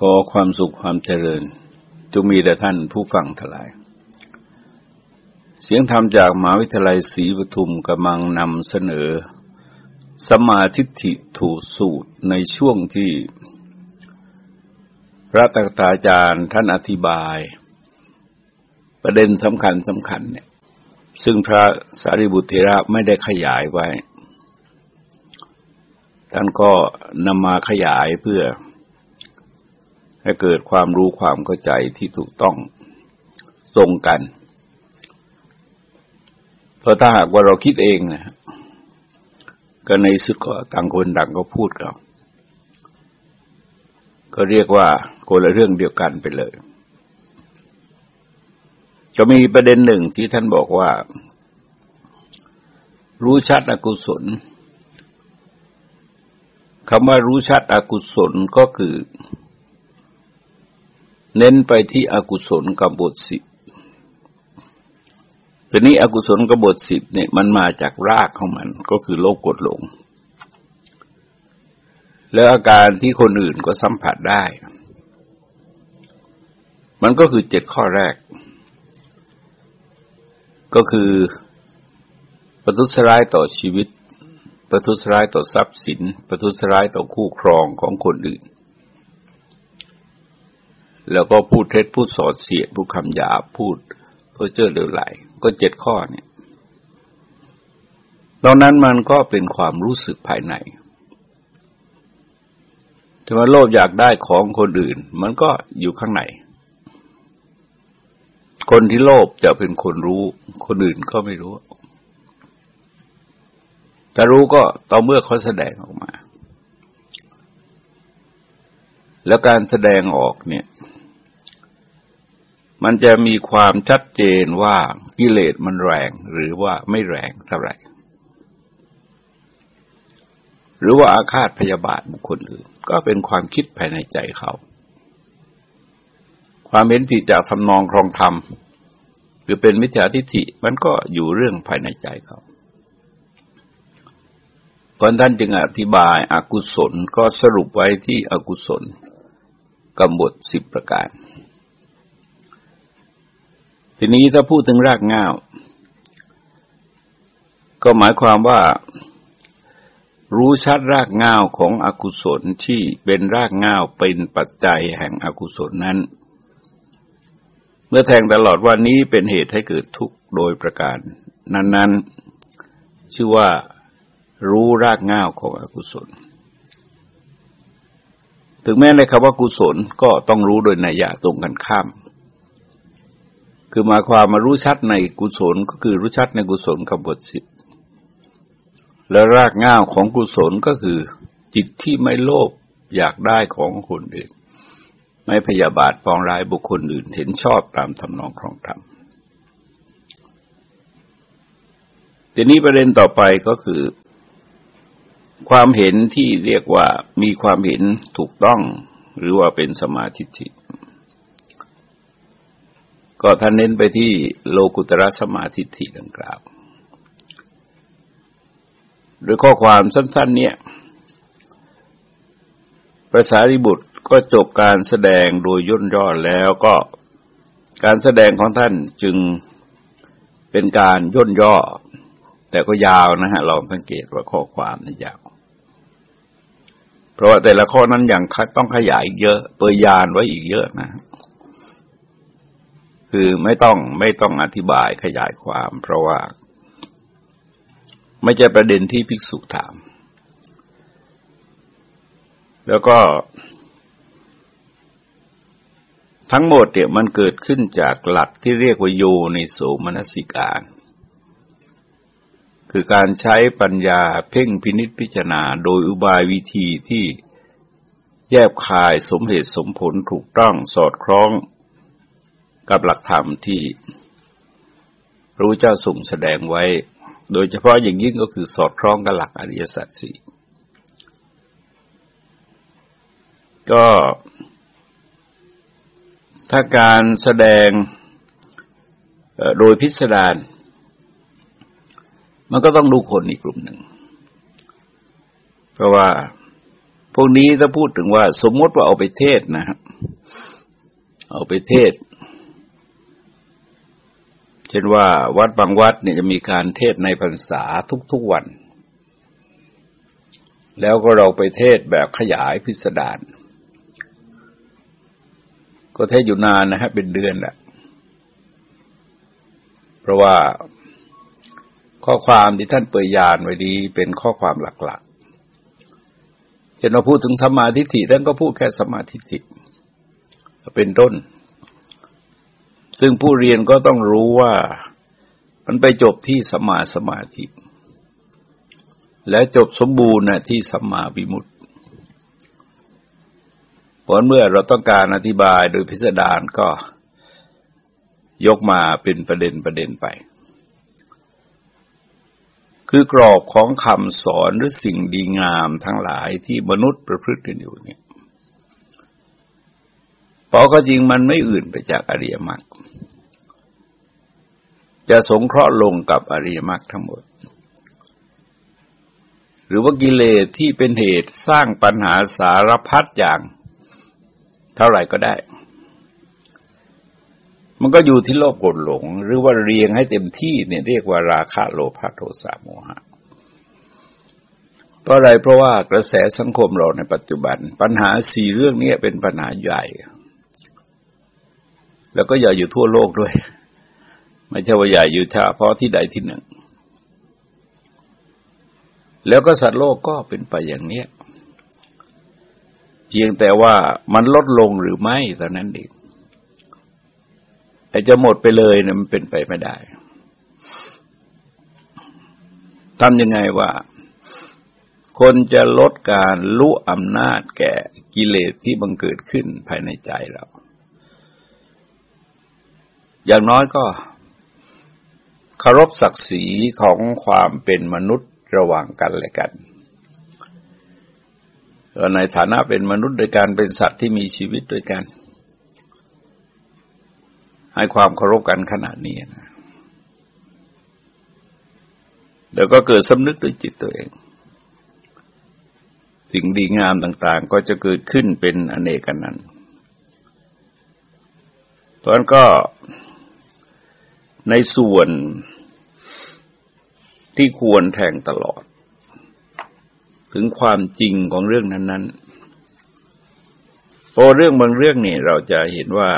ขอความสุขความเจริญจงมีแด่ท่านผู้ฟังทลาย เสียงธรรมจากมหาวิทยาลัยศรีปทุมกำลังนำเสนอ สมาธิิถูสูตรในช่วงที่ พระตถาจารย์ท่านอธิบาย ประเด็นสำคัญสำคัญเนี่ยซึ่งพระสารีบุตรเทระไม่ได้ขยายไว้ ท่านก็นำมาขยายเพื่อ ให้เกิดความรู้ความเข้าใจที่ถูกต้องตรงกัน เพราะถ้าหากว่าเราคิดเองนะก็ในสุดก็ต่างคนต่างก็พูดกันก็เรียกว่าคนละเรื่องเดียวกันไปเลย ก็มีประเด็นหนึ่งที่ท่านบอกว่า รู้ชัดอกุศลคำว่ารู้ชัดอกุศลก็คือ เน้นไปที่อกุศลกบบทสิบทีนี้อกุศลกบบทสิบเนี่ยมันมาจากรากของมันก็คือโลกกดหลง แล้วอาการที่คนอื่นก็สัมผัสได้ มันก็คือเจ็ดข้อแรก ก็คือประทุษร้ายต่อชีวิต ประทุษร้ายต่อทรัพย์สิน ประทุษร้ายต่อคู่ครองของคนอื่น แล้วก็พูดเท็จพูดสอดเสียดพูดคำหยาพูดเพื่อเจอเร็วไหล ก็เจ็ดข้อเนี่ยตอนนั้นมันก็เป็นความรู้สึกภายในถ้าว่าโลภอยากได้ของคนอื่น มันก็อยู่ข้างใน คนที่โลภจะเป็นคนรู้ คนอื่นก็ไม่รู้แต่รู้ก็ต่อเมื่อเขาแสดงออกมา แล้วการแสดงออกเนี่ย มันจะมีความชัดเจนว่ากิเลสมันแรงหรือว่าไม่แรงเท่าไหร่ หรือว่าอาฆาตพยาบาทบุคคลอื่น ก็เป็นความคิดภายในใจเขา ความเห็นผิดจากทำนองครองธรรมคือเป็นมิจฉาทิฏฐิมันก็อยู่เรื่องภายในใจเขาคนท่านจึงอธิบายอากุศลก็สรุปไว้ที่อกุศลกำบทสิบประการ ทีนี้ถ้าพูดถึงรากง่าว ก็หมายความว่า รู้ชัดรากง่าวของอกุศลที่เป็นรากง่าวเป็นปัจจัยแห่งอกุศลนั้น เมื่อแทงตลอดว่านี้เป็นเหตุให้เกิดทุกข์โดยประการ นั้น ๆ ชื่อว่ารู้รากง่าวของอกุศล ถึงแม้ในคำว่ากุศลก็ต้องรู้โดยนัยยะตรงกันข้าม คือมาความมารู้ชัดในกุศลก็คือรู้ชัดในกุศลกับบทสิบแล้วรากง่าวของกุศลก็คือ จิตที่ไม่โลภอยากได้ของคนอื่น ไม่พยาบาทฟองร้ายบุคคลอื่นเห็นชอบตามทำนองครองธรรมทีนี้ประเด็นต่อไปก็คือ ความเห็นที่เรียกว่ามีความเห็นถูกต้อง หรือว่าเป็นสมาธิิ ก็ท่านเน้นไปที่โลกุตระสมาธิฐิดังกล่าวโดยข้อความสั้นๆ เนี่ยพระสารีบุตรก็จบการแสดงโดยย่นย่อแล้วก็การแสดงของท่านจึงเป็นการย่นย่อ แต่ก็ยาวนะฮะลองสังเกตว่าข้อความนี่ยาว เพราะว่าแต่ละข้อนั้นอย่างต้องขยายเยอะเปยยานไว้อีกเยอะนะ คือไม่ต้องไม่ต้องอธิบายขยายความ เพราะว่า ไม่ใช่ประเด็นที่ภิกษุถาม แล้วก็ ทั้งหมดเนี่ยมันเกิดขึ้นจากหลักที่เรียกว่าโยในโสมนสิการ คือการใช้ปัญญาเพ่งพินิษพิจารณาโดยอุบายวิธีที่แยบคายสมเหตุสมผลถูกต้องสอดคล้อง กับหลักธรรมที่รู้เจ้าส่งแสดงไว้ โดยเฉพาะอย่างยิ่งก็คือสอดคล้องกับหลักอริยสัจสี่ก็ถ้าการแสดงโดยพิสดารมันก็ต้องดูคนอีกกลุ่มหนึ่ง เพราะว่าพวกนี้ถ้าพูดถึงว่าสมมติว่าเอาไปเทศนะครับเอาไปเทศ ช่นว่าวัดบางวัดเนี่ยจะมีการเทศในพรรษาทุกๆวัน แล้วก็เราไปเทศแบบขยายพิสดารก็เทศอยู่นานนะฮะเป็นเดือนแหละเพราะว่าข้อความที่ท่านเปิดยานไว้ดีเป็นข้อความหลักๆเช่นเราพูดถึงสมาธิฐิท่านก็พูดแค่สมาธิฐิเป็นต้น ซึ่งผู้เรียนก็ต้องรู้ว่ามันไปจบที่สมาสมาธิ และจบสมบูรณ์นะที่สัมมาวิมุตติผลเมื่อเราต้องการอธิบายโดยพิสดารก็ยกมาเป็นประเด็นประเด็นไป คือกรอบของคำสอนหรือสิ่งดีงามทั้งหลายที่มนุษย์ประพฤติกันอยู่เนี่ย พอก็จริงมันไม่อื่นไปจากอริยมรรค จะสงเคราะห์ลงกับอริยมรรคทั้งหมด หรือว่ากิเลสที่เป็นเหตุสร้างปัญหาสารพัดอย่าง เท่าไหร่ก็ได้ มันก็อยู่ที่โลภโกรธหลง หรือว่าเรียงให้เต็มที่เนี่ยเรียกว่าราคะโลภะโทสะโมหะเพราะอะไรเพราะว่ากระแสสังคมเราในปัจจุบัน ปัญหาสี่เรื่องนี้เป็นปัญหาใหญ่ แล้วก็ใหญ่อยู่ทั่วโลกด้วย ไม่ใช่ว่าใหญ่อยู่เฉพาะที่ใดที่หนึ่ง แล้วก็สัตว์โลกก็เป็นไปอย่างเนี้ยพียงแต่ว่ามันลดลงหรือไม่เท่านั้นเองไอ้จะหมดไปเลยเนี่ยมันเป็นไปไม่ได้ทำยังไงว่า คนจะลดการลุอำนาจแก่กิเลสที่บังเกิดขึ้นภายในใจเรา อย่างน้อยก็เคารพศักดิ์ศรีของความเป็นมนุษย์ระหว่างกันและกันในฐานะเป็นมนุษย์โดยการเป็นสัตว์ที่มีชีวิตด้วยกัน ให้ความเคารพกันขนาดนี้นะแล้วก็เกิดสำนึกด้วยจิตตัวเอง สิ่งดีงามต่าง ๆ ก็จะเกิดขึ้นเป็นอเนกันนั้นเพราะนั้นก็ ในส่วนที่ควรแทงตลอด ถึงความจริงของเรื่องนั้นๆโอ้เรื่องบางเรื่องนี่เราจะเห็นว่า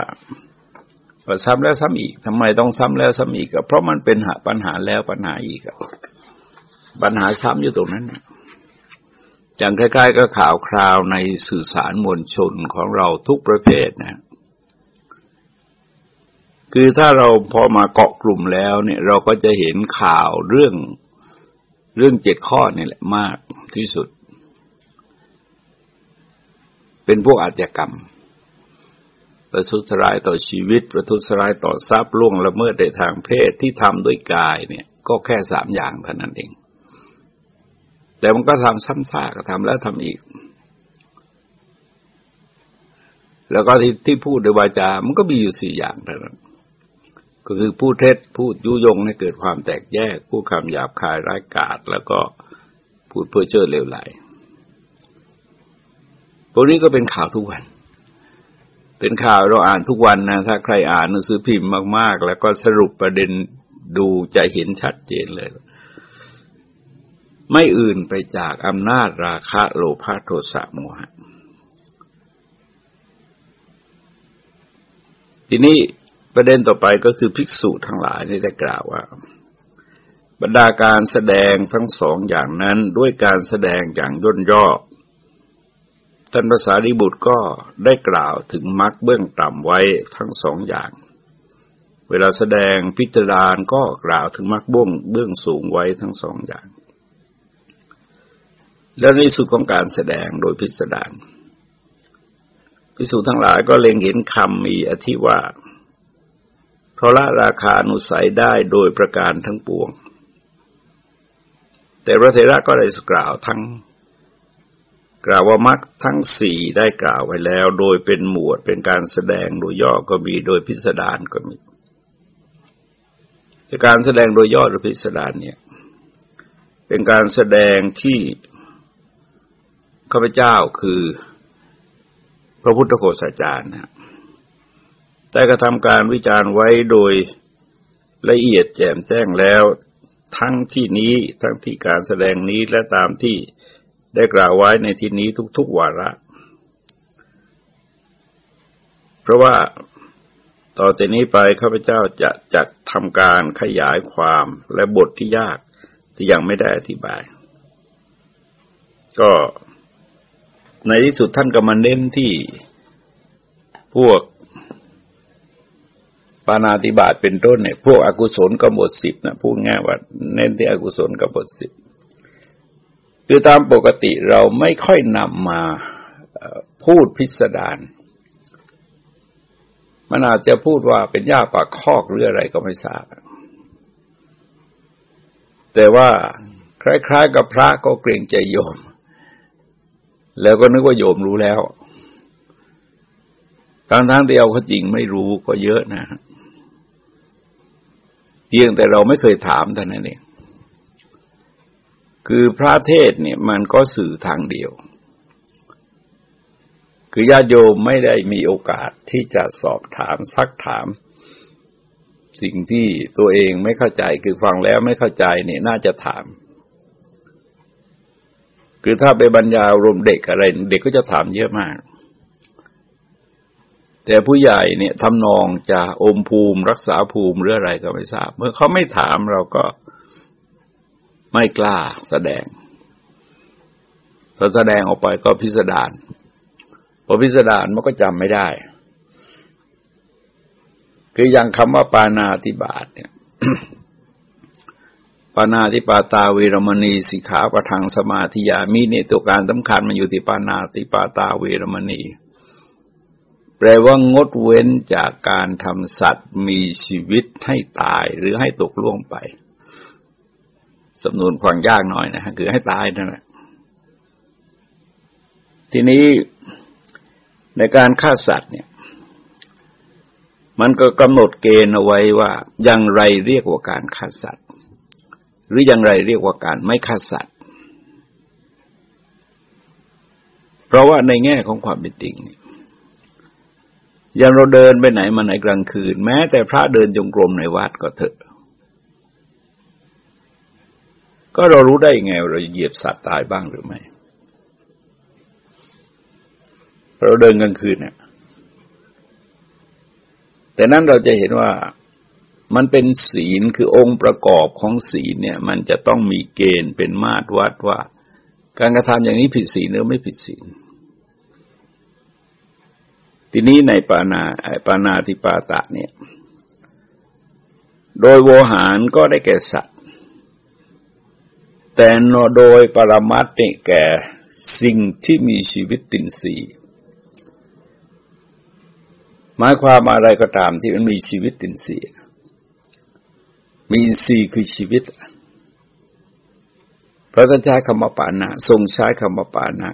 ซ้ำแล้วซ้ำอีกทำไมต้องซ้ำแล้วซ้ำอีกเพราะมันเป็นปัญหาแล้วปัญหาอีกปัญหาซ้ำอยู่ตรงนั้นอย่างคล้ายๆก็ข่าวคราวในสื่อสารมวลชนของเราทุกประเภทนะ คือถ้าเราพอมาเกาะกลุ่มแล้วเนี่ยเราก็จะเห็นข่าวเรื่องเรื่องเจ็ดข้อนี่แหละมากที่สุด เป็นพวกอาชญากรรม ประทุษร้ายต่อชีวิต ประทุษร้ายต่อทรัพย์ล่วงละเมิดในทางเพศที่ทำด้วยกายเนี่ย ก็แค่สามอย่างเท่านั้นเอง แต่มันก็ทำซ้ำซากทำแล้วทำอีก แล้วก็ที่ที่พูดโดยวาจา มันก็มีอยู่สี่อย่างเท่านั้น ก็คือพูดเท็จพูดยุยงให้เกิดความแตกแยก พูดคำหยาบคายร้ายกาจแล้วก็พูดเพื่อเชื่อเลวไหลพวกนี้ก็เป็นข่าวทุกวัน เป็นข่าวเราอ่านทุกวันนะถ้าใครอ่านหนังสือพิมพ์มาก ๆ แล้วก็สรุปประเด็นดูจะเห็นชัดเจนเลย ไม่อื่นไปจากอำนาจราคะโลภะโทสะโมหะทีนี้ ประเด็นต่อไปก็คือภิกษุทั้งหลายนี่ได้กล่าวว่า บรรดาการแสดงทั้งสองอย่างนั้นด้วยการแสดงอย่างย่นย่อท่านภาษาดิบุตรก็ได้กล่าวถึงมรรคเบื้องต่ำไว้ทั้งสองอย่าง เวลาแสดงพิจารณาก็กล่าวถึงมรรคบ้งเบื้องสูงไว้ทั้งสองอย่าง แล้วในสุดของการแสดงโดยพิสดารพิสูจทั้งหลายก็เล็งเห็นคำมีอธิว่า เพราะละราคาอนุสัยได้โดยประการทั้งปวง แต่พระเถระก็ได้กล่าวทั้ง กล่าวว่ามรรคทั้งสี่ได้กล่าวไว้แล้ว โดยเป็นหมวดเป็นการแสดงโดยย่อก็มีโดยพิสดารก็มีแต่การแสดงโดยย่อหรือพิสดารเนี่ยเป็นการแสดงที่ข้าพเจ้าคือพระพุทธโฆษาจารย์นะ แต่กระทำการวิจารณ์ไว้โดยละเอียดแจ่มแจ้งแล้ว ทั้งที่นี้ทั้งที่การแสดงนี้และตามที่ได้กล่าวไว้ในที่นี้ทุกๆวาระ เพราะว่าต่อจากนี้ไปข้าพเจ้าจะจัดทำการขยายความและบทที่ยากที่ยังไม่ได้อธิบาย ก็ในที่สุดท่านก็มาเน้นที่พวก ปานาติบาตเป็นต้นเนี่ยพวกอกุศลกบฏสิบนะพูดง่ายว่าเน้นที่อกุศลกบฏสิบคือตามปกติเราไม่ค่อยนำมาพูดพิสดารมันอาจจะพูดว่าเป็นหญ้าปากคอกหรืออะไรก็ไม่ทราบ แต่ว่าคล้ายๆ กับพระก็เกรงใจโยม แล้วก็นึกว่าโยมรู้แล้วทั้งๆที่เอาเขาจริงไม่รู้ก็เยอะนะ พียงแต่เราไม่เคยถามท่านนั่นเอง คือพระเทศเนี่ยมันก็สื่อทางเดียว คือญาติโยมไม่ได้มีโอกาสที่จะสอบถามซักถาม สิ่งที่ตัวเองไม่เข้าใจคือฟังแล้วไม่เข้าใจเนี่ยน่าจะถาม คือถ้าไปบรรยายรวมเด็กอะไร เด็กก็จะถามเยอะมาก แต่ผู้ใหญ่เนี่ยทำนองจะอมภูมิรักษาภูมิหรืออะไรก็ไม่ทราบ เมื่อเขาไม่ถามเราก็ไม่กล้าแสดงพอแสดงออกไปก็พิสดารพอพิสดารมันก็จำไม่ได้ คืออย่างคำว่าปานาติบาตเนี่ยปานาติปาตาเวรมณีสิกขาประทังสมาธิยามีเนี่ยตัวการสำคัญมันอยู่ที่ปานาติปาตาเวรมณี แปลว่างดเว้นจากการทำสัตว์มีชีวิตให้ตายหรือให้ตกล่วงไปสำนวนความยากหน่อยนะฮะคือให้ตายนั่นแหละทีนี้ในการฆ่าสัตว์เนี่ย มันก็กำหนดเกณฑ์เอาไว้ว่าอย่างไรเรียกว่าการฆ่าสัตว์ หรืออย่างไรเรียกว่าการไม่ฆ่าสัตว์ เพราะว่าในแง่ของความเป็นจริงเนี่ย อย่างเราเดินไปไหนมาไหนกลางคืน แม้แต่พระเดินจงกรมในวัดก็เถอะ ก็เรารู้ได้ยังไงเราเหยียบสัตว์ตายบ้างหรือไม่ เราเดินกลางคืนเนี่ยแต่นั้นเราจะเห็นว่ามันเป็นศีลคือองค์ประกอบของศีลเนี่ย มันจะต้องมีเกณฑ์เป็นมาตรวัดว่า การกระทำอย่างนี้ผิดศีลหรือไม่ผิดศีล ทีนี้ในปานาปานาติปาตะเนี่ย โดยโวหารก็ได้แก่สัตว์ แต่โดยปรมัตเนี่ยแก่สิ่งที่มีชีวิตตินสีหมายความอะไรก็ตามที่มันมีชีวิตตินสีมีอินทรีย์คือชีวิต พระท่านใช้คำว่าปานะ ทรงใช้คำว่าปานะ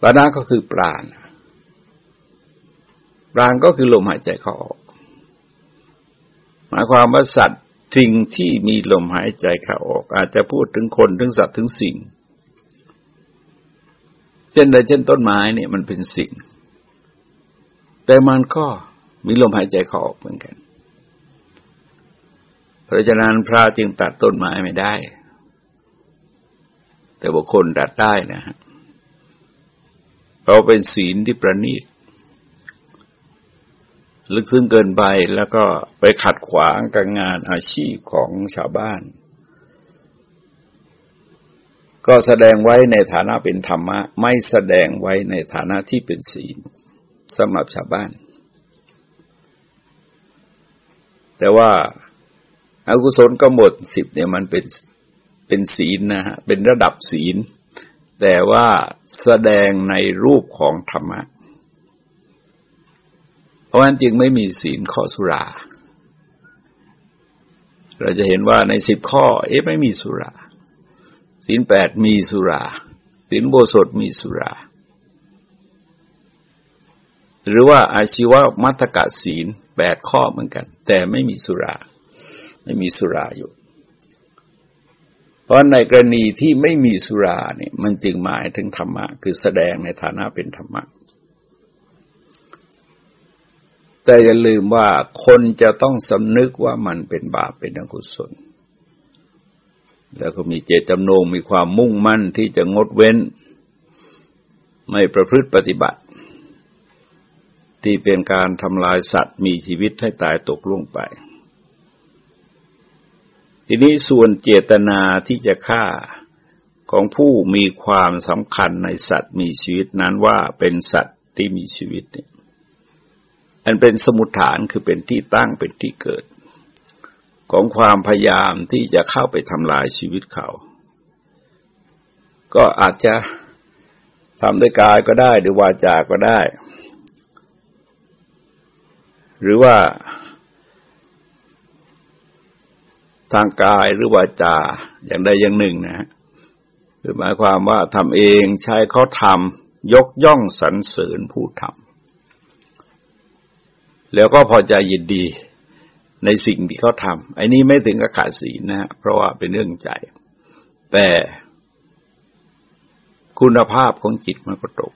ปานะก็คือปราณ ปราณก็คือลมหายใจเข้าออก หมายความว่าสัตว์สิ่งที่มีลมหายใจเข้าออก อาจจะพูดถึงคนถึงสัตว์ถึงสิ่ง เช่นใดเช่นต้นไม้เนี่ยมันเป็นสิ่ง แต่มันก็มีลมหายใจเข้าออกเหมือนกัน เพราะฉะนั้นพระจึงตัดต้นไม้ไม่ได้ แต่บุคคลตัดได้นะฮะเพราะเป็นศีลที่ประณีต ลึกซึ้งเกินไปแล้วก็ไปขัดขวางการงานอาชีพของชาวบ้าน ก็แสดงไว้ในฐานะเป็นธรรมะ ไม่แสดงไว้ในฐานะที่เป็นศีลสำหรับชาวบ้าน แต่ว่าอากุศลกำหนดสิบเนี่ยมันเป็นเป็นศีลนะฮะเป็นระดับศีล แต่ว่าแสดงในรูปของธรรมะ ราะฉะนั้นจึงไม่มีศีลข้อสุรา เราจะเห็นว่าในสิบข้อ เอ๊ะไม่มีสุรา ศีลแปดมีสุรา ศีลโบสถมีสุรา หรือว่าอาชีวมัตกะศีลแปดข้อเหมือนกัน แต่ไม่มีสุรา ไม่มีสุราอยู่ เพราะในกรณีที่ไม่มีสุราเนี่ยมันจึงหมายถึงธรรมะ คือแสดงในฐานะเป็นธรรมะ แต่อย่าลืมว่าคนจะต้องสำนึกว่ามันเป็นบาปเป็นอกุศล แล้วก็มีเจตจำนงมีความมุ่งมั่นที่จะงดเว้น ไม่ประพฤติปฏิบัติ ที่เป็นการทำลายสัตว์มีชีวิตให้ตายตกล่วงไป ทีนี้ส่วนเจตนาที่จะฆ่าของผู้มีความสำคัญในสัตว์มีชีวิตนั้นว่าเป็นสัตว์ที่มีชีวิตเนี่ย อันเป็นสมุทฐานคือเป็นที่ตั้งเป็นที่เกิด ของความพยายามที่จะเข้าไปทำลายชีวิตเขา ก็อาจจะทำด้วยกายก็ได้หรือวาจาก็ได้ หรือว่าทางกายหรือวาจาอย่างใดอย่างหนึ่งนะฮะคือหมายความว่าทำเองใช้เขาทำยกย่องสรรเสริญผู้ทำ แล้วก็พอใจยินดีในสิ่งที่เขาทำไอ้นี้ไม่ถึงกับขาดศีลนะเพราะว่าเป็นเรื่องใจ แต่คุณภาพของจิตมันก็ตก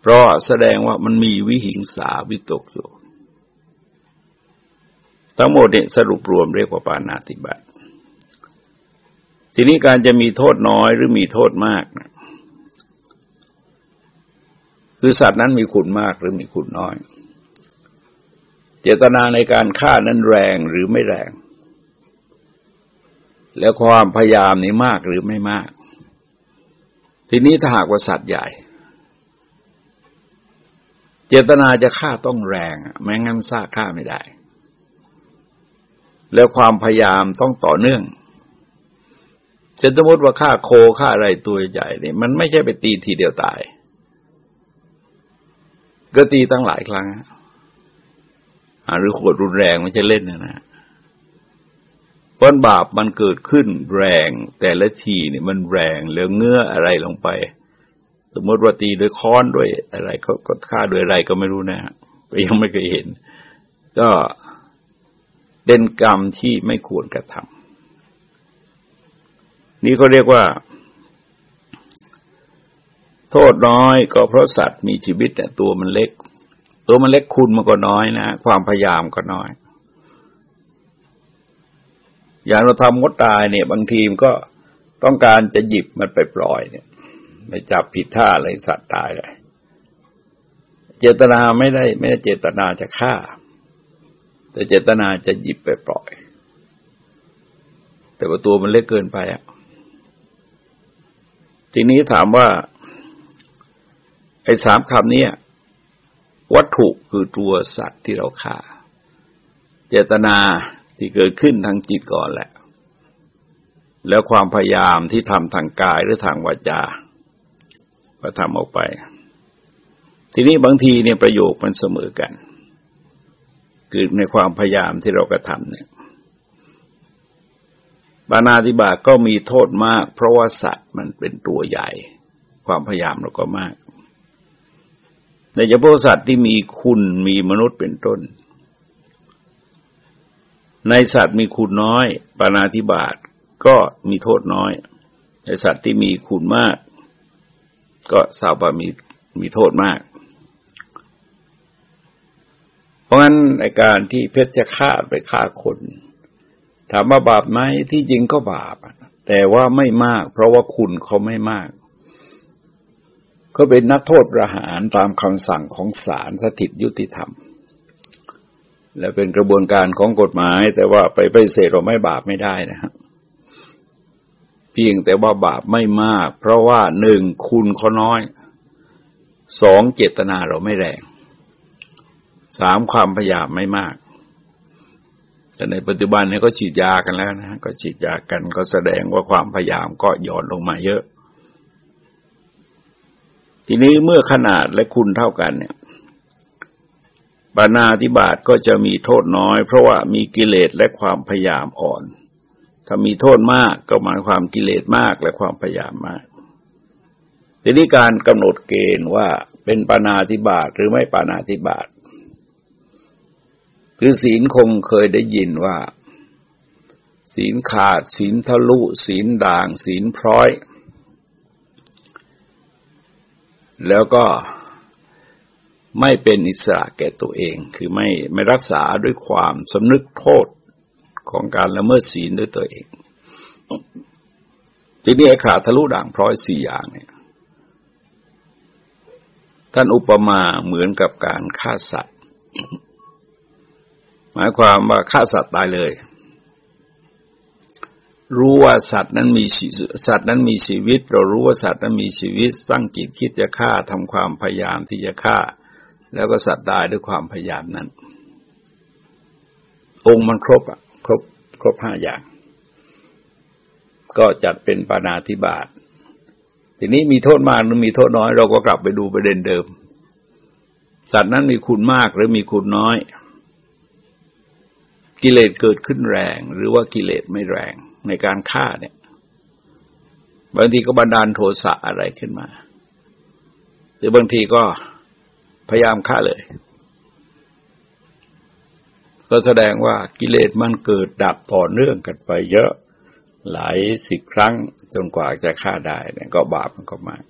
เพราะแสดงว่ามันมีวิหิงสาวิตกอยู่ ทั้งหมดเนี่ยสรุปรวมเรียกว่าปานาติบัติ ทีนี้การจะมีโทษน้อยหรือมีโทษมากนะคือสัตว์นั้นมีคุณมากหรือมีคุณน้อย เจตนาในการฆ่านั้นแรงหรือไม่แรง แล้วความพยายามนี้มากหรือไม่มาก ทีนี้ถ้าหากว่าสัตว์ใหญ่ เจตนาจะฆ่าต้องแรงไม่งั้นซาฆ่าไม่ได้ แล้วความพยายามต้องต่อเนื่องเช่นสมมติว่าฆ่าโคฆ่าอะไรตัวใหญ่นี่มันไม่ใช่ไปตีทีเดียวตาย ก็ตีตั้งหลายครั้ง หรือขวดรุนแรงไม่ใช่เล่นนะนะเพราะบาปมันเกิดขึ้นแรง แต่ละทีเนี่ยมันแรงแล้วเงื้ออะไรลงไป สมมติว่าตีโดยค้อนด้วยอะไรก็ก็ฆ่าโดยอะไรก็ไม่รู้นะไปยังไม่เคยเห็น ก็เป็นกรรมที่ไม่ควรกระทำนี่เขาเรียกว่า โทษน้อยก็เพราะสัตว์มีชีวิตเนี่ยตัวมันเล็ก ตัวมันเล็กคุณมันก็น้อยนะ ความพยายามก็น้อย อย่างเราทำมดตายเนี่ย บางทีมก็ต้องการจะหยิบมันไปปล่อยเนี่ยไปจับผิดท่าอะไรสัตว์ตายเลยเจตนาไม่ได้ ไม่ได้เจตนาจะฆ่า แต่เจตนาจะหยิบไปปล่อย แต่ว่าตัวมันเล็กเกินไปอะทีนี้ถามว่า ไอ้สามคำนี้ วัตถุคือตัวสัตว์ที่เราฆ่า เจตนาที่เกิดขึ้นทางจิตก่อนแหละ แล้วความพยายามที่ทำทางกายหรือทางวาจาก็ทำออกไป ทีนี้บางทีเนี่ยประโยคมันเสมอกัน คือในความพยายามที่เรากระทำเนี่ยปานาติบาก็มีโทษมาก เพราะว่าสัตว์มันเป็นตัวใหญ่ ความพยายามเราก็มาก แต่เฉพาะสัตว์ที่มีคุณมีมนุษย์เป็นต้น ในสัตว์มีคุณน้อยปานาติบาตก็มีโทษน้อย ในสัตว์ที่มีคุณมาก ก็ทราบว่ามีมีโทษมาก เพราะงั้นในการที่เพชรจะฆ่าไปฆ่าคน ถามว่าบาปไหมที่จริงก็บาป แต่ว่าไม่มาก เพราะว่าคุณเขาไม่มาก ก็เป็นนักโทษประหารตามคำสั่งของศาลสถิตยุติธรรม และเป็นกระบวนการของกฎหมาย แต่ว่าไปไปเสดเราไม่บาปไม่ได้นะครับเพียงแต่ว่าบาปไม่มาก เพราะว่าหนึ่งคุณเขาน้อยสองเจตนาเราไม่แรงสามความพยายามไม่มากแต่ในปัจจุบันนี้ก็ฉีดยากันแล้วนะก็ฉีดยากันก็แสดงว่าความพยายามก็หย่อนลงมาเยอะ ทีนี้เมื่อขนาดและคุณเท่ากันเนี่ยปานาธิบาตก็จะมีโทษน้อย เพราะว่ามีกิเลสและความพยายามอ่อน ถ้ามีโทษมากก็หมายความกิเลสมากและความพยายามมาก ทีนี้การกำหนดเกณฑ์ว่าเป็นปานาธิบาตหรือไม่ปานาธิบาตคือศีลคงเคยได้ยินว่า ศีลขาด ศีลทะลุ ศีลด่าง ศีลพร้อย แล้วก็ไม่เป็นอิสระแก่ตัวเอง คือไม่ไม่รักษาด้วยความสำนึกโทษของการละเมิดศีลด้วยตัวเอง ทีนี้ขาดทะลุด่างพร้อยสี่อย่างเนี่ย ท่านอุปมาเหมือนกับการฆ่าสัตว์ หมายความว่าฆ่าสัตว์ตายเลย รู้ว่าสัตว์นั้นมีสัตว์นั้นมีชีวิต เรารู้ว่าสัตว์นั้นมีชีวิตตั้งจิตคิดจะฆ่าทำความพยายามที่จะฆ่า แล้วก็สัตว์ตายด้วยความพยายามนั้น องค์มันครบอะครบครบห้าอย่าง ก็จัดเป็นปานาธิบาตทีนี้มีโทษมากหรือมีโทษน้อย เราก็กลับไปดูประเด็นเดิม สัตว์นั้นมีคุณมากหรือมีคุณน้อย กิเลสเกิดขึ้นแรง หรือว่ากิเลสไม่แรง ในการฆ่าเนี่ย บางทีก็บันดาลโทสะอะไรขึ้นมา หรือบางทีก็พยายามฆ่าเลย ก็แสดงว่ากิเลสมันเกิดดับต่อเนื่องกันไปเยอะหลายสิบครั้งจนกว่าจะฆ่าได้เนี่ยก็บาปมันก็มาก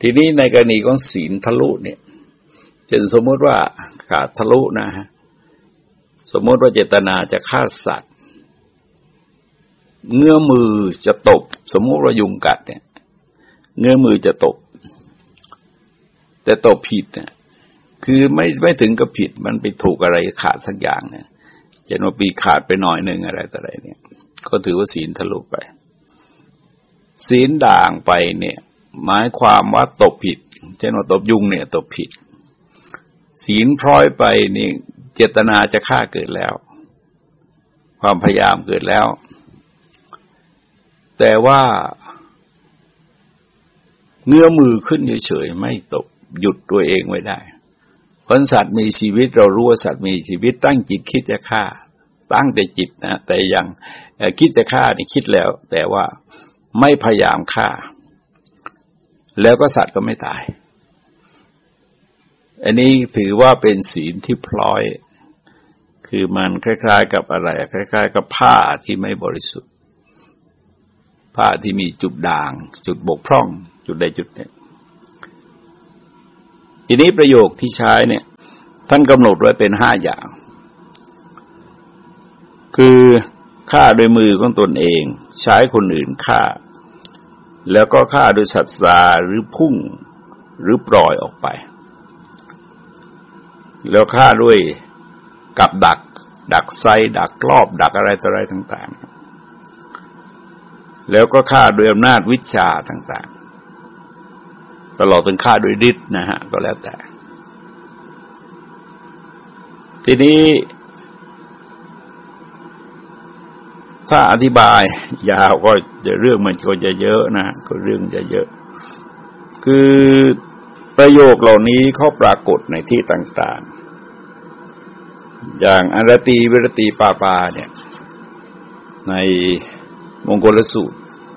ทีนี้ในกรณีของศีลทะลุเนี่ยเช่นสมมติว่าขาดทะลุนะฮะ สมมติว่าเจตนาจะฆ่าสัตว์ เงื้อมือจะตบ สมมติว่ายุงกัดเนี่ย เงื้อมือจะตบ แต่ตบผิดเนี่ยคือไม่ไม่ถึงกับผิดมันไปถูกอะไรขาดสักอย่างเนี่ยเช่นว่าปีขาดไปหน่อยหนึ่งอะไรแต่อะไรเนี่ย ก็ถือว่าศีลทะลุไป ศีลด่างไปเนี่ย หมายความว่าตบผิด เช่นว่าตบยุงเนี่ย ตบผิด ศีลพร้อยไปนี่ เจตนาจะฆ่าเกิดแล้ว ความพยายามเกิดแล้ว แต่ว่าเงื้อมือขึ้นเฉยๆไม่ตกหยุดตัวเองไว้ได้ผลสัตว์มีชีวิตเรารู้ว่าสัตว์มีชีวิตตั้งจิตคิดจะฆ่า ตั้งแต่จิตนะแต่ยังคิดจะฆ่านี่คิดแล้ว แต่ว่าไม่พยายามฆ่า แล้วก็สัตว์ก็ไม่ตาย อันนี้ถือว่าเป็นศีลที่พลอย คือมันคล้าย ๆ กับอะไร คล้าย ๆ กับผ้าที่ไม่บริสุทธิ์ ผ้าที่มีจุดด่าง จุดบกพร่อง จุดใดจุดหนึ่งทีนี้ประโยคที่ใช้เนี่ย ท่านกำหนดไว้เป็นห้าอย่าง คือฆ่าโดยมือของตนเอง ใช้คนอื่นฆ่า แล้วก็ฆ่าโดยสัตว์สาหรือพุ่งหรือปล่อยออกไป แล้วฆ่าด้วยกับดัก ดักไซดักรอบ ดักอะไรต่ออะไรต่าง ๆ แล้วก็ฆ่าด้วยอำนาจวิชาต่าง ๆ ตลอดถึงฆ่าโดยดิษนะฮะ ก็แล้วแต่ ทีนี้ ถ้าอธิบายยาวก็จะเรื่องมันก็จะเยอะนะก็เรื่องจะเยอะ คือประโยคเหล่านี้เขาปรากฏในที่ต่างๆ อย่างอรตีวิรตีปาปาเนี่ย ในมงคลสูตร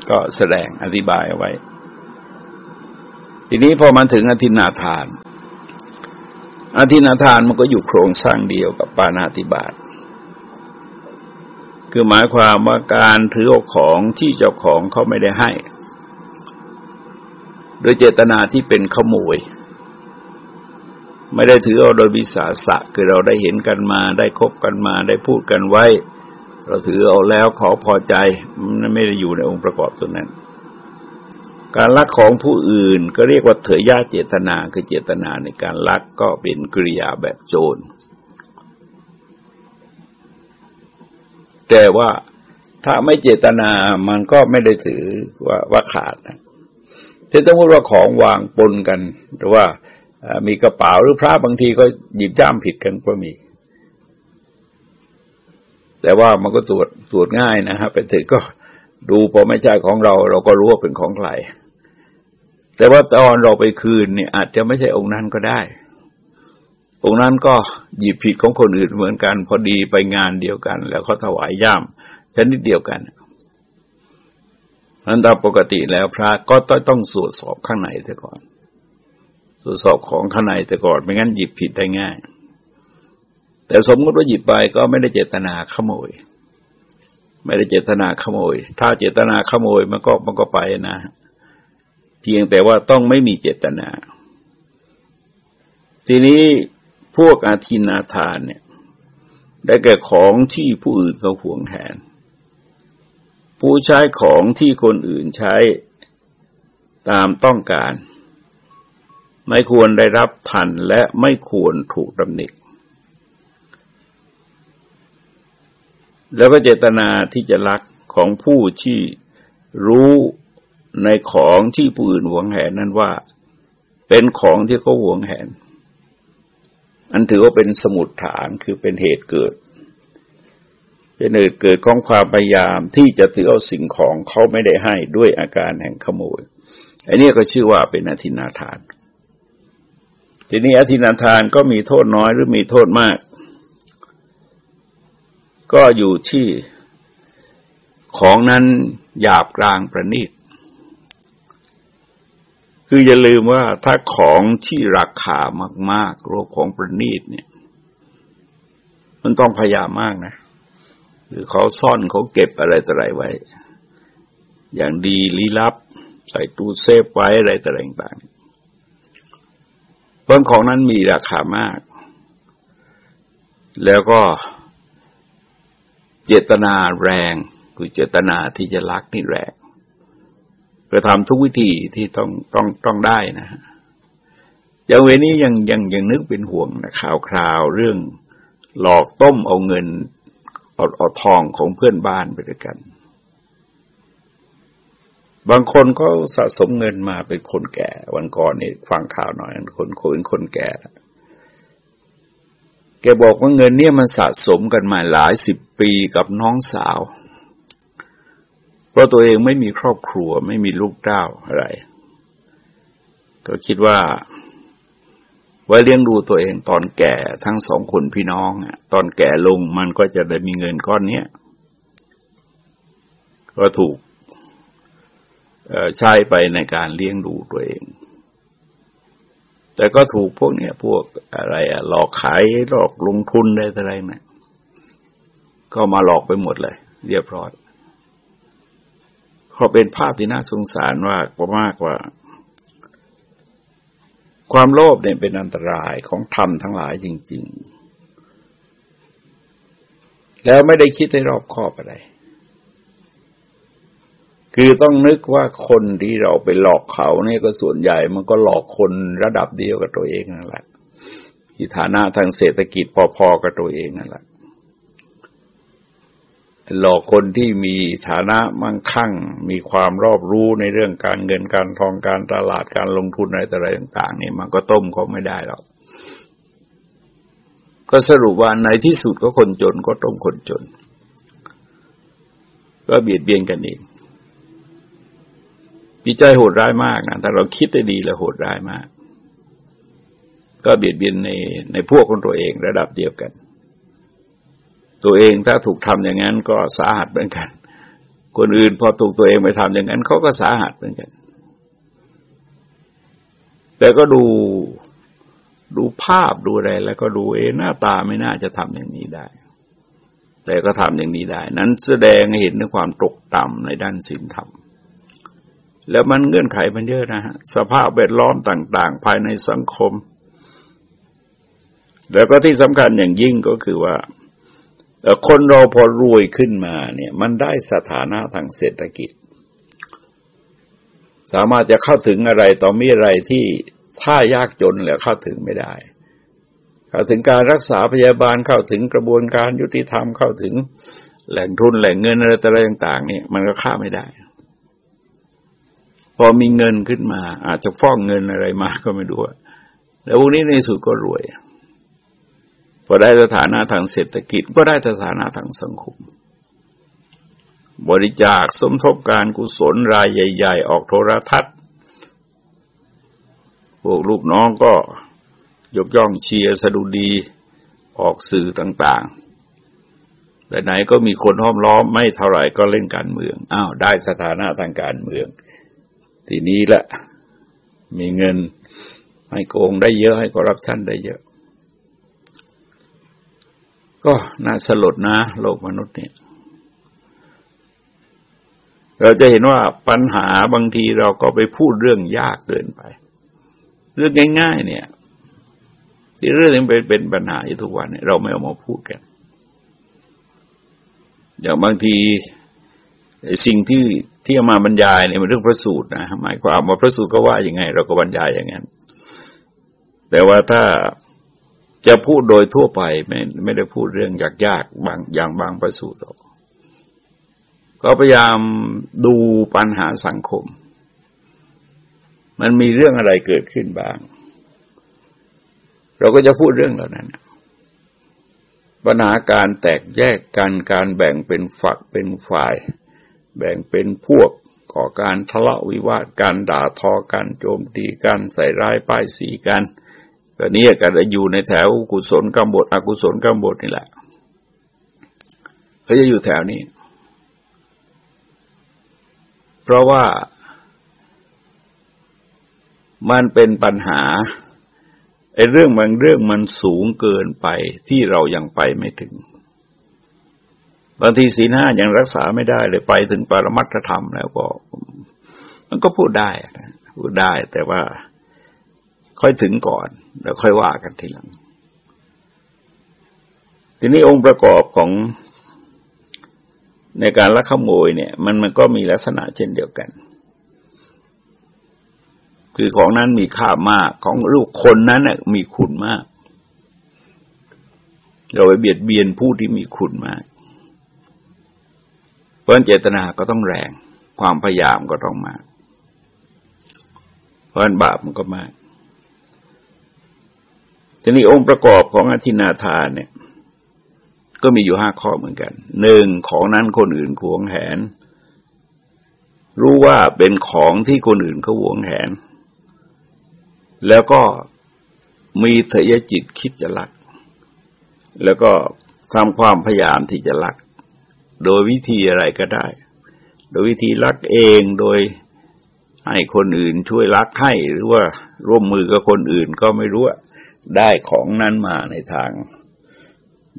ก็แสดงอธิบายเอาไว้ ทีนี้พอมันถึงอธินาทาน อธินาทานมันก็อยู่โครงสร้างเดียวกับปานาติบาตคือหมายความว่าการถือของที่เจ้าของเขาไม่ได้ให้ โดยเจตนาที่เป็นขโมย ไม่ได้ถือเอาโดยวิสาสะคือเราได้เห็นกันมาได้คบกันมาได้พูดกันไว้ เราถือเอาแล้วขอพอใจมันไม่ได้อยู่ในองค์ประกอบตัวนั้น การลักของผู้อื่นก็เรียกว่าเถยยาเจตนาคือเจตนาในการลักก็เป็นกริยาแบบโจรแต่ว่าถ้าไม่เจตนามันก็ไม่ได้ถือว่าว่าขาดนะถ้าสมมติว่าของวางปนกันหรือว่า มีกระเป๋าหรือพระบางทีก็หยิบย่ามผิดกันก็มี แต่ว่ามันก็ตรวจตรวจง่ายนะฮะไปถึงก็ดูพอไม่ใช่ของเรา เราก็รู้ว่าเป็นของใครแต่ว่าตอนเราไปคืนเนี่ยอาจจะไม่ใช่องค์นั้นก็ได้ องค์นั้นก็หยิบผิดของคนอื่นเหมือนกัน พอดีไปงานเดียวกัน แล้วเขาถวายย่ามชนิดเดียวกันนั้นตามปกติแล้วพระก็ต้องต้องตรวจสอบข้างในซะก่อน ตรวจสอบของข้างในแต่ก่อนไม่งั้นหยิบผิดได้ง่าย แต่สมมติว่าหยิบไปก็ไม่ได้เจตนาขโมย ไม่ได้เจตนาขโมย ถ้าเจตนาขโมยมันก็มันก็ไปนะ เพียงแต่ว่าต้องไม่มีเจตนา ทีนี้พวกอาทินาทานเนี่ย ได้แก่ของที่ผู้อื่นเขาหวงแหน ผู้ใช้ของที่คนอื่นใช้ตามต้องการ ไม่ควรได้รับทันและไม่ควรถูกดำหนิแล้วก็เจตนาที่จะลักของผู้ที่รู้ในของที่ผู้อื่นหวงแหนนั้นว่า เป็นของที่เขาหวงแหน อันถือว่าเป็นสมุดฐานคือเป็นเหตุเกิด เป็นเหตุเกิดของความพยายามที่จะถือเอาสิ่งของเขาไม่ได้ให้ด้วยอาการแห่งขโมย อันนี้ก็ชื่อว่าเป็นอธินาทาน ทีนี้อธินาทานก็มีโทษน้อยหรือมีโทษมาก ก็อยู่ที่ของนั้นหยาบกลางประณีต คืออย่าลืมว่าถ้าของที่ราคามากๆโรคของประณีตเนี่ย มันต้องพยายามมากนะหรือเขาซ่อนเขาเก็บอะไรต่ออะไรไว้ อย่างดีลี้ลับ ใส่ตู้เซฟไว้อะไรต่าง เพราะของนั้นมีราคามาก แล้วก็เจตนาแรงคือเจตนาที่จะลักนี่แรงกระทำทุกวิธีที่ต้องต้องต้องได้นะอย่างเวนี้ยังยังยังนึกเป็นห่วงนะข่าวคราวเรื่องหลอกต้มเอาเงินเอาเอาทองของเพื่อนบ้านไปด้วยกัน บางคนก็สะสมเงินมาเป็นคนแก่ วันก่อนนี่ฟังข่าวหน่อยคนคนคนแก่แกบอกว่าเงินเนี่ยมันสะสมกันมาหลายสิบปีกับน้องสาว เพราะตัวเองไม่มีครอบครัวไม่มีลูกเต้าอะไร ก็คิดว่าไว้เลี้ยงดูตัวเองตอนแก่ทั้งสองคนพี่น้องตอนแก่ลงมันก็จะได้มีเงินก้อนเนี้ยก็ถูก ใช้ไปในการเลี้ยงดูตัวเอง แต่ก็ถูกพวกเนี้ยพวกอะไรอะหลอกขายหลอกลงทุนอะได้อะไรเนะก็มาหลอกไปหมดเลย เรียบร้อยเขาเป็นภาพที่น่าสงสารว่ามากว่า ความโลภเนี่ยเป็นอันตรายของธรรมทั้งหลายจริง ๆ แล้วไม่ได้คิดให้รอบคอบอะไร คือต้องนึกว่าคนที่เราไปหลอกเขาเนี่ยก็ส่วนใหญ่มันก็หลอกคนระดับเดียวกับตัวเองนั่นแหละมีฐานะทางเศรษฐกิจพอๆกับตัวเองนั่นแหละหลอกคนที่มีฐานะมั่งคั่ง มีความรอบรู้ในเรื่องการเงินการทองการตลาดการลงทุนอะไรต่อะไรต่าง ๆ นี่มันก็ต้มเขาไม่ได้หรอกก็สรุปว่าในที่สุดก็คนจนก็ต้มคนจน ก็เบียดเบียนกันเอง จิตใจโหดร้ายมากนะถ้าเราคิดได้ดีแล้วโหดร้ายมาก ก็เบียดเบียนในในพวกของตัวเองระดับเดียวกัน ตัวเองถ้าถูกทำอย่างนั้นก็สาหัสเหมือนกัน คนอื่นพอถูกตัวเองไปทำอย่างนั้นเขาก็สาหัสเหมือนกัน แต่ก็ดูดูภาพดูอะไร แล้วก็ดูเอหน้าตาไม่น่าจะทำอย่างนี้ได้ แต่ก็ทำอย่างนี้ได้ นั้นแสดงให้เห็นถึงความตกต่ำในด้านศีลธรรม แล้วมันเงื่อนไขมันเยอะนะฮะสภาพแวดล้อมต่าง ๆ ภายในสังคม แล้วก็ที่สำคัญอย่างยิ่งก็คือว่าคนเราพอรวยขึ้นมาเนี่ยมันได้สถานะทางเศรษฐกิจ สามารถจะเข้าถึงอะไรต่อมีอะไรที่ถ้ายากจนแล้วเข้าถึงไม่ได้ เข้าถึงการรักษาพยาบาลเข้าถึงกระบวนการยุติธรรมเข้าถึงแหล่งทุนแหล่งเงินอะไรต่างๆเนี่ยมันก็ค่าไม่ได้ พอมีเงินขึ้นมา อาจจะฟ้องเงินอะไรมาก็ไม่รู้แล้วพวกนี้ในสุดก็รวยพอได้สถานะทางเศรษฐกิจก็ได้สถานะทางสังคม บริจาคสมทบการกุศลรายใหญ่ ๆ ออกโทรทัศน์พวกลูกน้องก็ยกย่องเชียร์สะดุดีออกสื่อต่างๆ แต่ไหนก็มีคนห้อมล้อมไม่เท่าไหร่ก็เล่นการเมือง อ้าว ได้สถานะทางการเมือง ทีนี้แหละมีเงินให้โกงได้เยอะให้คอร์รัปชันได้เยอะ ก็น่าสลดนะ โลกมนุษย์เนี่ย เราจะเห็นว่าปัญหาบางทีเราก็ไปพูดเรื่องยากเกินไป เรื่องง่าย ๆ เนี่ย ที่เรื่องนี้เป็นเป็นปัญหาอยู่ทุกวันเราไม่เอามาพูดกัน อย่างบางที สิ่งที่ที่ามาบรรยายเนี่ยมันเรื่องพระสูตรนะหมายความว่าพระสูตรก็ว่าอย่างไง เราก็บรรยายอย่างนั้น แต่ว่าถ้าจะพูดโดยทั่วไปไม่ไม่ได้พูดเรื่องยากๆบางอย่างบางประสูตรก็พยายามดูปัญหาสังคม มันมีเรื่องอะไรเกิดขึ้นบ้าง เราก็จะพูดเรื่องเหล่านั้นปัญหาการแตกแยกกันการแบ่งเป็นฝักเป็นฝ่าย แบ่งเป็นพวกก่อการทะเลาะวิวาทการด่าทอกันโจมตีกันใส่ร้ายป้ายสีกันก็นี้ก็จะอยู่ในแถวกุศลกรรมบทอกุศลกรรมบทนี่แหละเขาจะอยู่แถวนี้ เพราะว่ามันเป็นปัญหาไอ้เรื่องบางเรื่องมันสูงเกินไปที่เรายังไปไม่ถึง บางทีสีหน้ายังรักษาไม่ได้เลยไปถึงปรมัตธรรมแล้วก็ มันก็พูดได้พูดได้แต่ว่าค่อยถึงก่อน แล้วค่อยว่ากันทีหลัง ทีนี้องค์ประกอบของในการลักขโมยเนี่ย มันมันก็มีลักษณะเช่นเดียวกัน คือของนั้นมีค่ามากของลูกคนนั้นมีคุณมาก เราไปเบียดเบียนผู้ที่มีคุณมาก เพราะเจตนาก็ต้องแรง ความพยายามก็ต้องมาก เพราะบาปมันก็มาก ทีนี้องค์ประกอบของอธินาทานเนี่ย ก็มีอยู่ห้าข้อเหมือนกัน หนึ่งของนั้นคนอื่นขวงแหน รู้ว่าเป็นของที่คนอื่นเขาหวงแหน แล้วก็มีเถยจิตคิดจะลัก แล้วก็ทำความพยายามที่จะลัก โดยวิธีอะไรก็ได้ โดยวิธีลักเองโดยให้คนอื่นช่วยลักให้หรือว่าร่วมมือกับคนอื่นก็ไม่รู้ได้ของนั้นมาในทาง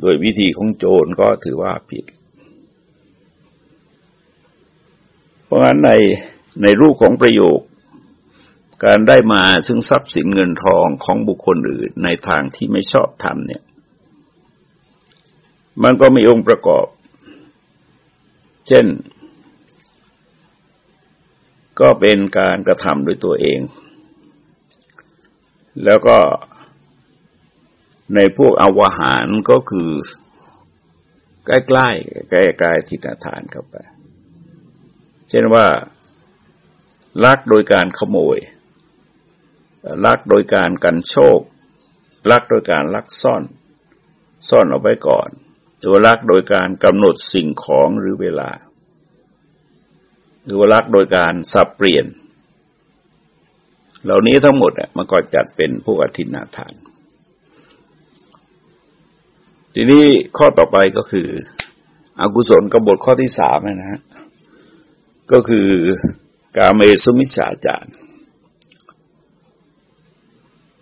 โดยวิธีของโจรก็ถือว่าผิด เพราะฉะนั้นในในรูปของประโยค การได้มาซึ่งทรัพย์สินเงินทองของบุคคลอื่นในทางที่ไม่ชอบทำเนี่ย มันก็มีองค์ประกอบ เช่น ก็เป็นการกระทำโดยตัวเอง แล้วก็ในพวกอวหารก็คือ ใกล้ๆใกล้ๆทิฏฐานเข้าไป เช่นว่าลักโดยการขโมย ลักโดยการกันโชค ลักโดยการลักซ่อน ซ่อนเอาไว้ก่อน ตัวลักโดยการกำหนดสิ่งของหรือเวลาหรือว่าลักโดยการสับเปลี่ยน เหล่านี้ทั้งหมดมันก็จัดเป็นพวกอธินาทาน ทีนี้ข้อต่อไปก็คือ อกุศลกบฏข้อที่สามนะฮะก็คือกาเมสุมิชฌาจาร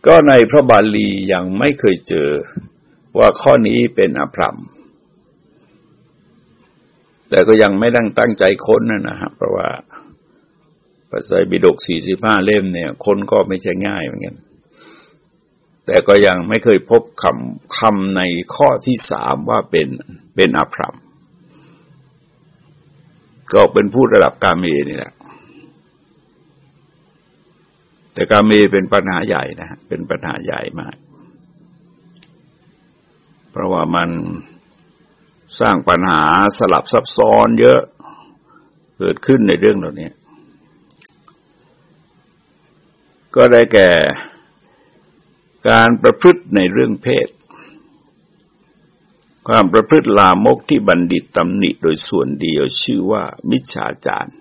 ก็ในพระบาลียังไม่เคยเจอว่าข้อนี้เป็นอภรรม แต่ก็ยังไม่ตั้งตั้งใจค้นนะนะฮะเพราะว่าพระไตรปิฎกสี่สิบห้าเล่มเนี่ยค้นก็ไม่ใช่ง่ายเหมือนกันแต่ก็ยังไม่เคยพบคำคำในข้อที่สามว่าเป็นเป็นอภรรมก็เป็นผู้ระดับกาเมนี่แหละ แต่กาเมเป็นปัญหาใหญ่นะเป็นปัญหาใหญ่มาก เพราะว่ามัน สร้างปัญหาสลับซับซ้อนเยอะเกิดขึ้นในเรื่องเหล่านี้ ก็ได้แก่การประพฤติในเรื่องเพศ ความประพฤติลามกที่บัณฑิตตำหนิโดยส่วนเดียวชื่อว่ามิจฉาจาร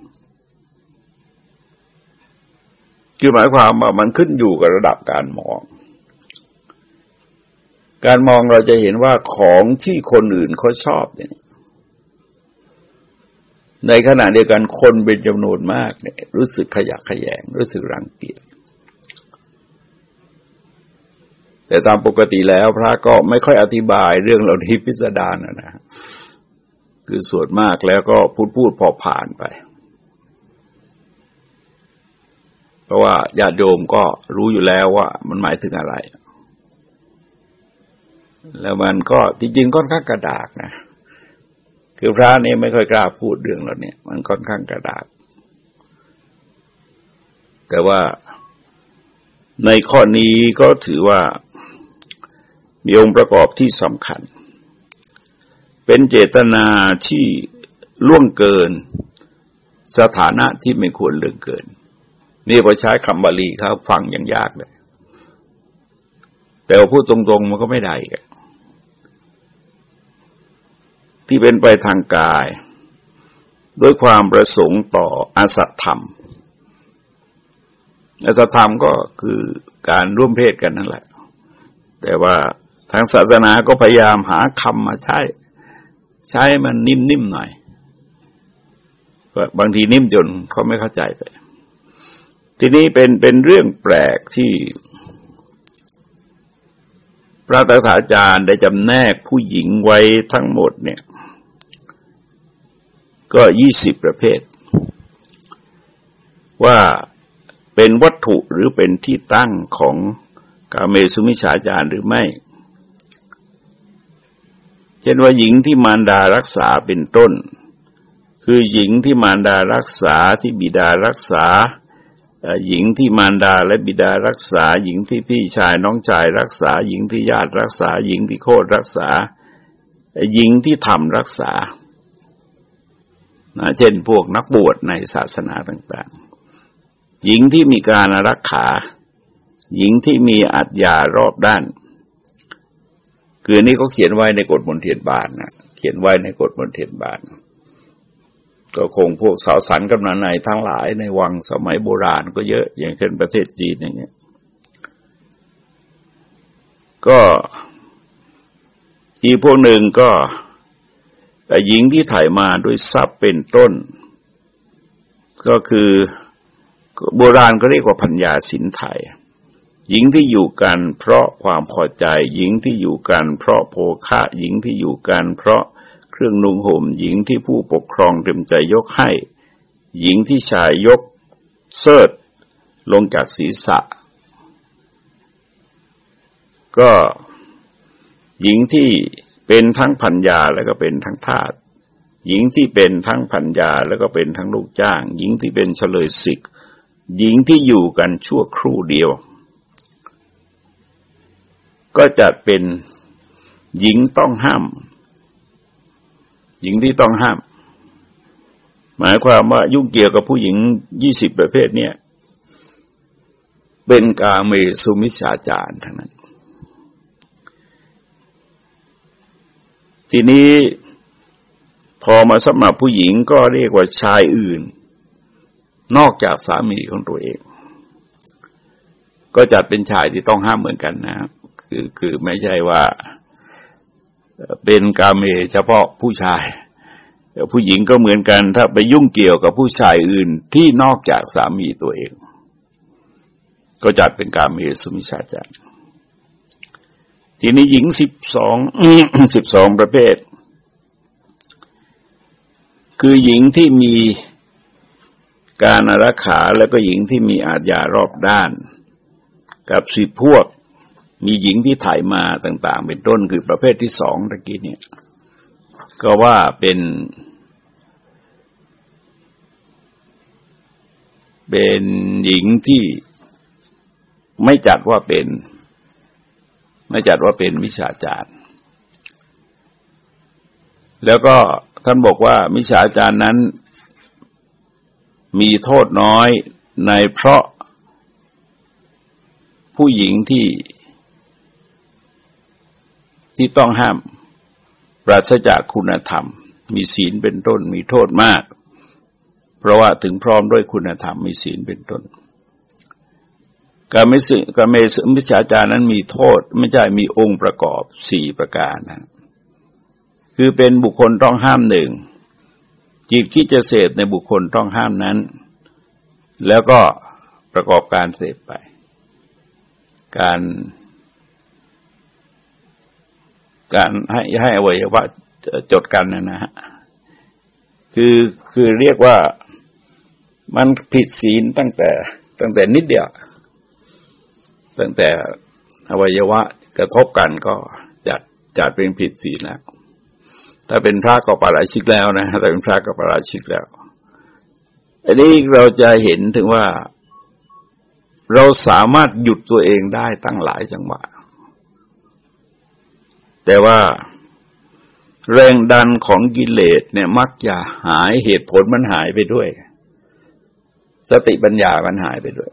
คือหมายความว่ามันขึ้นอยู่กับระดับการมอง การมองเราจะเห็นว่าของที่คนอื่นเขาชอบเนี่ยในขณะเดียวกันคนเป็นจำนวนมากเนี่ยรู้สึกขยะขยง รู้สึกรังเกียจแต่ตามปกติแล้วพระก็ไม่ค่อยอธิบายเรื่องเหล่านี้พิสดารนะนะคือส่วดมากแล้วก็พูดพูดพอผ่านไป เพราะว่าญาติโยมก็รู้อยู่แล้วว่ามันหมายถึงอะไร แล้วมันก็จริงๆค่อนข้างกระดากนะคือพระนี่ไม่ค่อยกล้าพูดเรื่องเราเนี่ยมันค่อนข้างกระดากแต่ว่าในข้อนี้ก็ถือว่ามีองค์ประกอบที่สำคัญ เป็นเจตนาที่ล่วงเกินสถานะที่ไม่ควรเรื่องเกิน นี่พอใช้คำบาลีเขาฟังอย่างยากเลยแต่ว่าพูดตรงๆมันก็ไม่ได้กัน ที่เป็นไปทางกาย ด้วยความประสงค์ต่ออสัตธรรมอสัตธรรมก็คือการร่วมเพศกันนั่นแหละ แต่ว่าทางศาสนาก็พยายามหาคำมาใช้ ใช้มันนิ่มๆหน่อยบางทีนิ่มจนเขาไม่เข้าใจไป ทีนี้เป็นเป็นเรื่องแปลกที่ พระตถาจารย์ได้จำแนกผู้หญิงไว้ทั้งหมดเนี่ย ก็ยี่สิบประเภท ว่าเป็นวัตถุหรือเป็นที่ตั้งของกาเมสุมิชาจารหรือไม่ เช่นว่าหญิงที่มารดารักษาเป็นต้น คือหญิงที่มารดารักษาที่บิดารักษาหญิงที่มารดาและบิดารักษา หญิงที่พี่ชายน้องชายรักษา หญิงที่ญาติรักษา หญิงที่โคตรรักษา หญิงที่ทำรักษา นะเช่นพวกนักบวชในศาสนาต่างๆ หญิงที่มีการรักขา หญิงที่มีอัจยารอบด้าน คือนี้เขาเขียนไว้ในกฎมนเทียนบานนะเขียนไว้ในกฎมนเทียนบานก็คงพวกสาวสันกำนันในทั้งหลายในวังสมัยโบราณก็เยอะอย่างเช่นประเทศจีนอย่างเงี้ยก็อีกพวกหนึ่งก็ แต่หญิงที่ถ่ายมาด้วยทรัพย์เป็นต้น ก็คือโบราณก็เรียกว่าพัญญาสินไทยหญิงที่อยู่กันเพราะความพอใจ หญิงที่อยู่กันเพราะโภคะ หญิงที่อยู่กันเพราะเครื่องนุ่งห่ม หญิงที่ผู้ปกครองเต็มใจยกให้ หญิงที่ชายยกเสิดลงจากศีรษะ ก็หญิงที่ เป็นทั้งพัญญาแล้วก็เป็นทั้งทาสหญิงที่เป็นทั้งพัญญาแล้วก็เป็นทั้งลูกจ้าง หญิงที่เป็นเฉลยศิกหญิงที่อยู่กันชั่วครู่เดียว ก็จะเป็นหญิงต้องห้าม หญิงที่ต้องห้าม หมายความว่ายุ่งเกี่ยวกับผู้หญิงยี่สิบประเภทเนี่ย เป็นกาเมสุมิชาจารทั้งนั้น ทีนี้พอมาสมัครผู้หญิงก็เรียกว่าชายอื่น นอกจากสามีของตัวเอง ก็จัดเป็นชายที่ต้องห้ามเหมือนกันนะ คือคือไม่ใช่ว่า เป็นกาเมเฉพาะผู้ชายผู้หญิงก็เหมือนกัน ถ้าไปยุ่งเกี่ยวกับผู้ชายอื่นที่นอกจากสามีตัวเอง ก็จัดเป็นกาเมสุมิชาจาร ทีนี้หญิงสิบสองสิบสองประเภท คือหญิงที่มีการอารักขาแล้วก็หญิงที่มีอาญารอบด้าน กับสิบพวก มีหญิงที่ถ่ายมาต่าง ๆ เป็นต้นคือประเภทที่สองตะกี้เนี่ย ก็ว่าเป็นเป็นหญิงที่ไม่จัดว่าเป็น ไม่จัดว่าเป็นมิจฉาจารแล้วก็ท่านบอกว่ามิจฉาจารนั้นมีโทษน้อยในเพราะผู้หญิงที่ที่ต้องห้ามปราศจากคุณธรรม มีศีลเป็นต้นมีโทษมาก เพราะว่าถึงพร้อมด้วยคุณธรรมมีศีลเป็นต้น การไม่สึการไม่สึมิจฉาจารนั้นมีโทษไม่ใช่มีองค์ประกอบสี่ประการนะคือเป็นบุคคลต้องห้ามหนึ่งจิตคิดจะเสพในบุคคลต้องห้ามนั้น แล้วก็ประกอบการเสพไป การการให้ให้อวัยวะจดกันนะนะฮะคือคือเรียกว่ามันผิดศีลตั้งแต่ตั้งแต่นิดเดียว ตั้งแต่อวัยวะกระทบกันก็จัดจัดเป็นผิดศีลแล้ว ถ้าเป็นพระก็ปาราชิกแล้วนะถ้าเป็นพระก็ปาราชิกแล้ว อันนี้เราจะเห็นถึงว่า เราสามารถหยุดตัวเองได้ตั้งหลายจังหวะ แต่ว่าแรงดันของกิเลสเนี่ยมักจะหายเหตุผลมันหายไปด้วย สติปัญญามันหายไปด้วย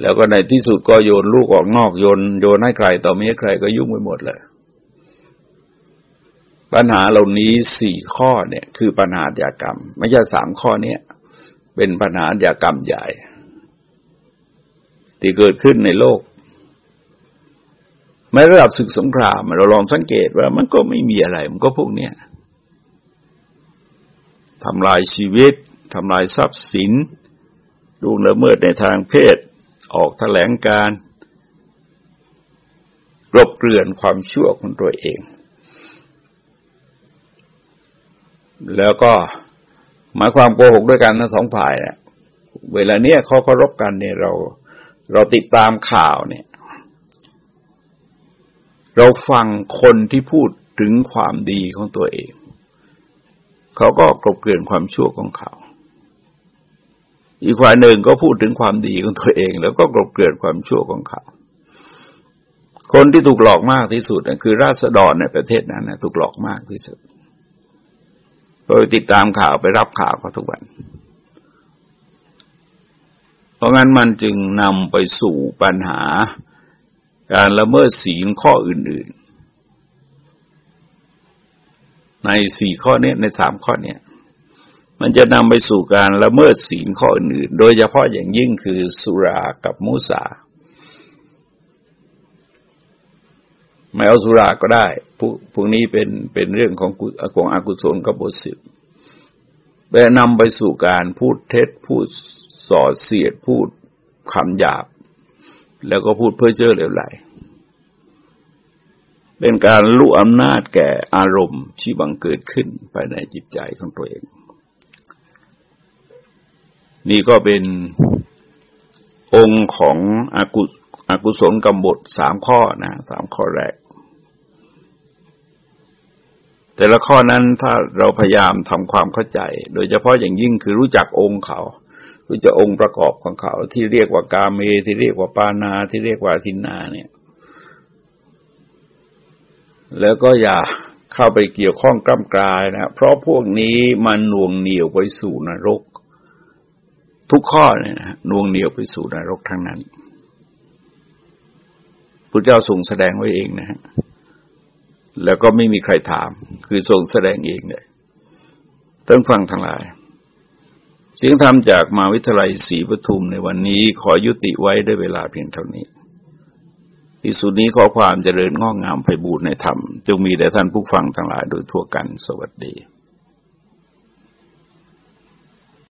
แล้วก็ในที่สุดก็โยนลูกออกนอกโยนโยนให้ใคร ต่อเมียใครก็ยุ่งไปหมดเลย ปัญหาเหล่านี้สี่ข้อเนี่ย คือปัญหาอาากรรม ไม่ใช่สามข้อเนี้ยเป็นปัญหาอาากรรมใหญ่ ที่เกิดขึ้นในโลกแม้ระดับศึกสงครามเราลองสังเกตว่ามันก็ไม่มีอะไรมันก็พวกเนี้ยทำลายชีวิตทำลายทรัพย์สินดูละเมิดในทางเพศ ออกแถลงการกลบเกลื่อนความชั่วของตัวเอง แล้วก็หมายความโกหกด้วยกันทั้งสองฝ่ายเนี่ยเวลาเนี้ยเขาเคารพกันเนี่ยเราเราติดตามข่าวเนี่ย เราฟังคนที่พูดถึงความดีของตัวเอง เขาก็กลบเกลื่อนความชั่วของเขา อีกฝ่ายหนึ่งก็พูดถึงความดีของตัวเอง แล้วก็กลบเกลื่อนความชั่วของเขา คนที่ถูกหลอกมากที่สุดคือราษฎรในประเทศนั้นถูกหลอกมากที่สุดไปติดตามข่าวไปรับข่าวเขาทุกวัน เพราะงั้นมันจึงนำไปสู่ปัญหาการละเมิดศีลข้ออื่น ๆ ในสี่ข้อนี้ในสามข้อเนี้ย มันจะนำไปสู่การละเมิดศีลข้ออื่น โดยเฉพาะอย่างยิ่งคือสุรากับมุสาไม่เอาสุราก็ได้ พวกพวกนี้เป็นเป็นเรื่องของของอกุศลกับบทสิบไปนำไปสู่การพูดเท็จพูดส่อเสียดพูดคำหยาบ แล้วก็พูดเพื่อเจ้อเหลวไหล เป็นการรู้อำนาจแก่อารมณ์ที่บังเกิดขึ้นภายในจิตใจของตัวเอง นี่ก็เป็นองค์ของอากุอกุศลกรรมบทสามข้อนะสามข้อแรก แต่ละข้อนั้นถ้าเราพยายามทำความเข้าใจ โดยเฉพาะอย่างยิ่งคือรู้จักองค์เขาคือจะองค์ประกอบของเขาที่เรียกว่ากาเมที่เรียกว่าปานาที่เรียกว่าทินนาเนี่ยแล้วก็อย่าเข้าไปเกี่ยวข้องกล้ำกลายนะ เพราะพวกนี้มันน่วงเหนียวไปสู่นรก ทุกข้อเนี่ยนะนวงเหนียวไปสู่นรกทั้งนั้นพระเจ้าทรงแสดงไว้เองนะฮะแล้วก็ไม่มีใครถาม คือทรงแสดงเองเลยต้องฟังทั้งหลาย เสียงธรรมจากมาวิทยาลัยศรีปทุมในวันนี้ขอยุติไว้ด้วยเวลาเพียงเท่านี้ที่สุดนี้ขอความเจริญงอกงามไพบูรณ์ในธรรมจงมีแด่ท่านผู้ฟังทั้งหลายโดยทั่วกันสวัสดี